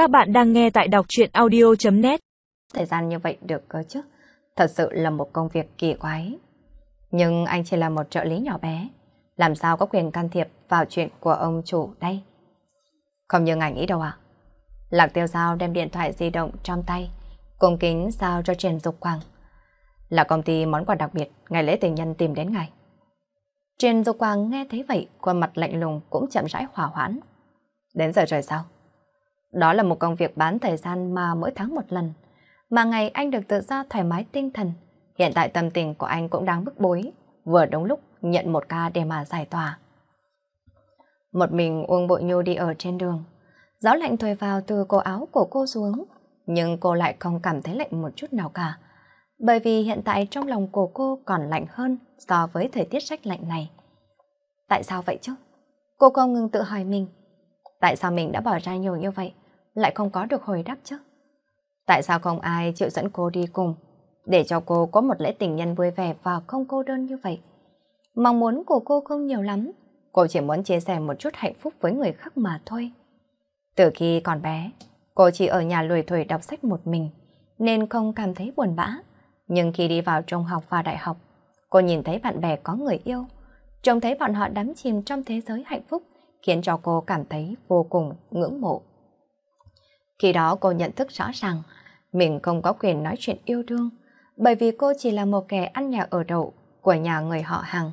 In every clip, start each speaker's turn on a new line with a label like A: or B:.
A: Các bạn đang nghe tại đọc chuyện audio.net
B: Thời gian như vậy được cơ chứ? Thật sự là một công việc kỳ quái. Nhưng anh chỉ là một trợ lý nhỏ bé. Làm sao có quyền can thiệp vào chuyện của ông chủ đây? Không như ngài nghĩ đâu ạ. À? Lạc tiêu giao đem điện thoại di động trong tay, cùng kính sao cho Trần Dục Quang. Là công ty món quà đặc biệt, ngày lễ tình nhân tìm đến ngài. Trần Dục Quang nghe thấy vậy, khuôn mặt lạnh lùng cũng chậm rãi hỏa hoãn. Đến giờ trời sao? Đó là một công việc bán thời gian mà mỗi tháng một lần. Mà ngày anh được tự do thoải mái tinh thần. Hiện tại tâm tình của anh cũng đang bức bối. Vừa đúng lúc nhận một ca để mà giải tỏa. Một mình Uông Bội Nhu đi ở trên đường. Gió lạnh thổi vào từ cổ áo của cô xuống. Nhưng cô lại không cảm thấy lạnh một chút nào cả. Bởi vì hiện tại trong lòng của cô còn lạnh hơn so với thời tiết rách lạnh này. Tại sao vậy chứ? Cô không ngừng tự hỏi mình. Tại sao mình đã bỏ ra nhiều như vậy, lại không có được hồi đáp chứ? Tại sao không ai chịu dẫn cô đi cùng, để cho cô có một lễ tình nhân vui vẻ và không cô đơn như vậy? Mong muốn của cô không nhiều lắm, cô chỉ muốn chia sẻ một chút hạnh phúc với người khác mà thôi. Từ khi còn bé, cô chỉ ở nhà lười thổi đọc sách một mình, nên không cảm thấy buồn bã. Nhưng khi đi vào trung học và đại học, cô nhìn thấy bạn bè có người yêu, trông thấy bọn họ đắm chìm trong thế giới hạnh phúc, khiến cho cô cảm thấy vô cùng ngưỡng mộ. Khi đó cô nhận thức rõ ràng, mình không có quyền nói chuyện yêu đương, bởi vì cô chỉ là một kẻ ăn nhà ở đậu của nhà người họ hàng.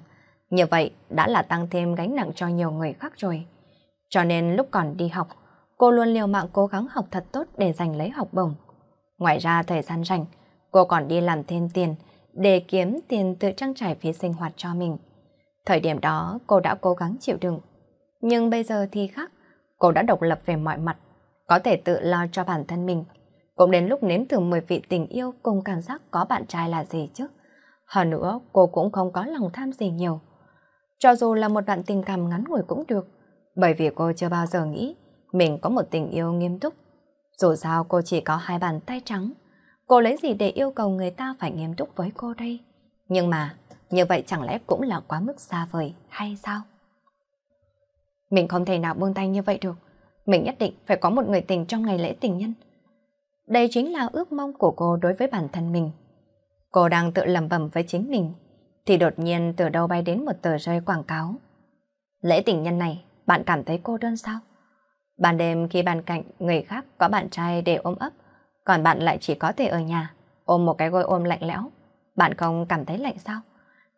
B: Như vậy đã là tăng thêm gánh nặng cho nhiều người khác rồi. Cho nên lúc còn đi học, cô luôn liều mạng cố gắng học thật tốt để giành lấy học bổng. Ngoài ra thời gian rảnh, cô còn đi làm thêm tiền để kiếm tiền tự trang trải phí sinh hoạt cho mình. Thời điểm đó cô đã cố gắng chịu đựng. Nhưng bây giờ thì khác, cô đã độc lập về mọi mặt, có thể tự lo cho bản thân mình. Cũng đến lúc nếm thử mười vị tình yêu cùng cảm giác có bạn trai là gì chứ. Hơn nữa, cô cũng không có lòng tham gì nhiều. Cho dù là một đoạn tình cảm ngắn ngủi cũng được, bởi vì cô chưa bao giờ nghĩ mình có một tình yêu nghiêm túc. Dù sao cô chỉ có hai bàn tay trắng, cô lấy gì để yêu cầu người ta phải nghiêm túc với cô đây? Nhưng mà, như vậy chẳng lẽ cũng là quá mức xa vời hay sao? Mình không thể nào buông tay như vậy được. Mình nhất định phải có một người tình trong ngày lễ tình nhân. Đây chính là ước mong của cô đối với bản thân mình. Cô đang tự lầm bầm với chính mình, thì đột nhiên từ đâu bay đến một tờ rơi quảng cáo. Lễ tình nhân này, bạn cảm thấy cô đơn sao? Ban đêm khi bàn cạnh người khác có bạn trai để ôm ấp, còn bạn lại chỉ có thể ở nhà, ôm một cái gối ôm lạnh lẽo. Bạn không cảm thấy lạnh sao?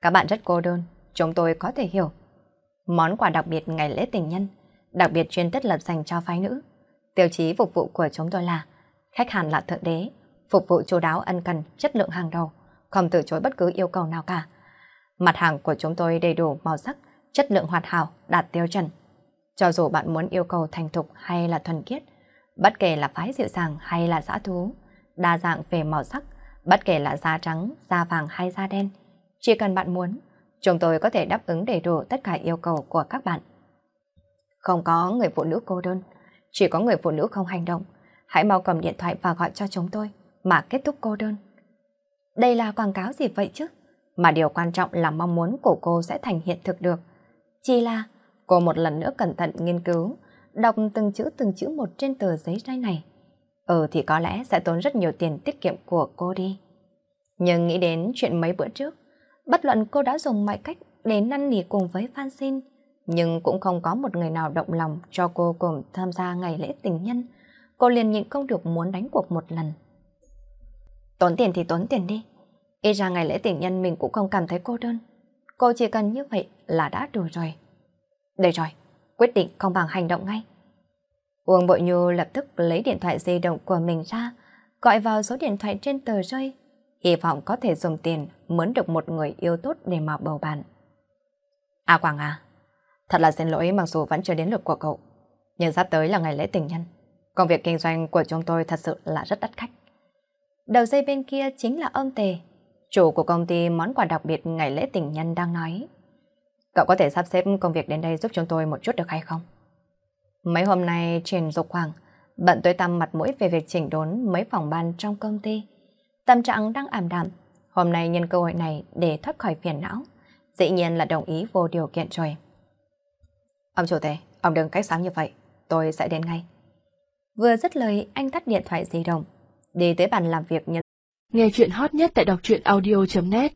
B: Các bạn rất cô đơn, chúng tôi có thể hiểu. Món quà đặc biệt ngày lễ tình nhân, đặc biệt chuyên tất lập dành cho phái nữ. Tiêu chí phục vụ của chúng tôi là khách hàng là thượng đế, phục vụ chú đáo ân cần, chất lượng hàng đầu, không từ chối bất cứ yêu cầu nào cả. Mặt hàng của chúng tôi đầy đủ màu sắc, chất lượng hoạt hảo, đạt tiêu chuẩn. Cho dù bạn muốn yêu cầu thành thục hay là thuần khiết, bất kể là phái dịu dàng hay là dã thú, đa dạng về màu sắc, bất kể là da trắng, da vàng hay da đen, chỉ cần bạn muốn, chúng tôi có thể đáp ứng đầy đủ tất cả yêu cầu của các bạn. Không có người phụ nữ cô đơn, chỉ có người phụ nữ không hành động. Hãy mau cầm điện thoại và gọi cho chúng tôi mà kết thúc cô đơn. Đây là quảng cáo gì vậy chứ? Mà điều quan trọng là mong muốn của cô sẽ thành hiện thực được. Chỉ là cô một lần nữa cẩn thận nghiên cứu, đọc từng chữ từng chữ một trên tờ giấy trai này. Ừ thì có lẽ sẽ tốn rất nhiều tiền tiết kiệm của cô đi. Nhưng nghĩ đến chuyện mấy bữa trước, bất luận cô đã dùng mọi cách để năn nỉ cùng với Phan Xin, nhưng cũng không có một người nào động lòng cho cô cùng tham gia ngày lễ tình nhân. Cô liền nhịn không được muốn đánh cuộc một lần. Tốn tiền thì tốn tiền đi. Ít ra ngày lễ tình nhân mình cũng không cảm thấy cô đơn. Cô chỉ cần như vậy là đã đủ rồi. Đây rồi, quyết định không bằng hành động ngay. Uông Bội Nhu lập tức lấy điện thoại di động của mình ra, gọi vào số điện thoại trên tờ rơi, hy vọng có thể dùng tiền mướn được một người yêu tốt để mà bầu bạn. À Quảng à, thật là xin lỗi mặc dù vẫn chưa đến lượt của cậu, nhưng sắp tới là ngày lễ tình nhân. Công việc kinh doanh của chúng tôi thật sự là rất đắt khách. Đầu dây bên kia chính là ông Tề, chủ của công ty món quà đặc biệt ngày lễ tình nhân đang nói. Cậu có thể sắp xếp công việc đến đây giúp chúng tôi một chút được hay không? Mấy hôm nay trên Dục Hoàng bận tối tăm mặt mũi về việc chỉnh đốn mấy phòng ban trong công ty. Tâm trạng đang ảm đạm, hôm nay nhân cơ hội này để thoát khỏi phiền não, dĩ nhiên là đồng ý vô điều kiện rồi. Ông chủ tề, ông đừng cách sáng như vậy, tôi sẽ đến ngay. Vừa dứt lời, anh tắt điện thoại di động, đi tới bàn làm việc nhấn.
C: Nghe chuyện hot nhất tại đọc truyện audio.net